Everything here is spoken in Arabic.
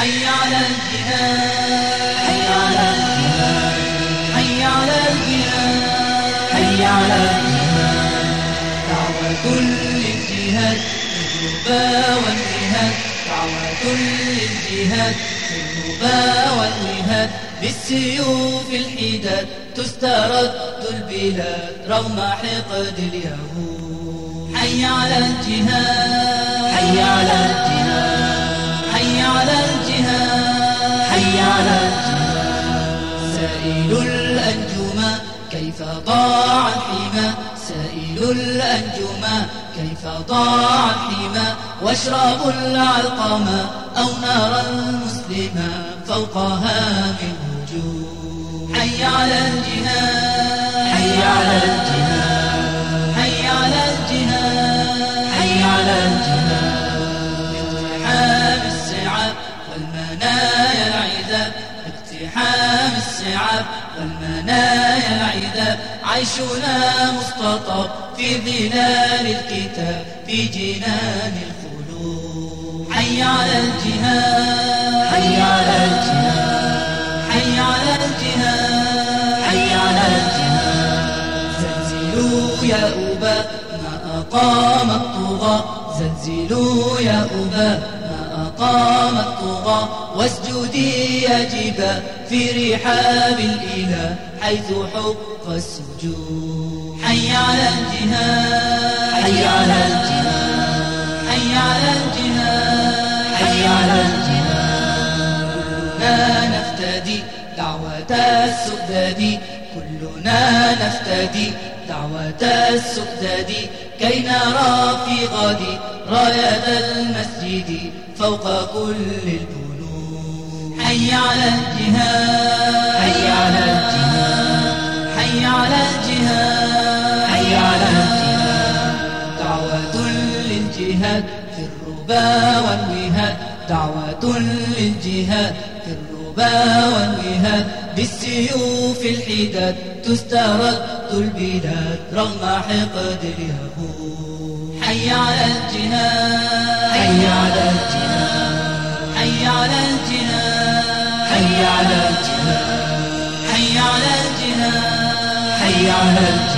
حي على الجهاد حي على الجهاد حي على الجهاد حي على الجهاد دعوة للجهاد دعوة للجهاد بالسيوف الحداد تسترد البلاد رغم حقد اليهود حي على الجهاد حي على الجهاد الجهاد سائل الأنجما كيف ضاع الحمى؟ سائل الأنجما كيف ضاع الحمى؟ واشربوا العلقما أو نارا مسلما فوقها من وجوه. حي على الجهاد. حي على الجهاد. الصعاب والمنايا العذاب عيشنا مختطف في ظلال الكتاب في جنان الخلود حي على الجهاد. حي على الجهاد. حي على الجهاد. حي على الجهاد. زلزلوا يا أبا ما أقام الطغى زلزلوا يا أبا ما أقام الطغى واسجدي يا جبا في رحاب الإله حيث حق السجود. حي على الجهاد. حي على الجهاد. حي على الجهاد. حي على الجهاد. كلنا نفتدي دعوة السؤدد كلنا نفتدي دعوة السؤدد كي نرى في غد راية المسجد فوق كل البنود حي على الجهاد. حي على الجهاد. حي على الجهاد. حي على الجهاد. دعوة للجهاد في الربا والوهاد دعوة للجهاد في الربا والوهاد بالسيوف الحداد تسترد البلاد. رغم حقد اليهود. حي على الجهاد. حي على على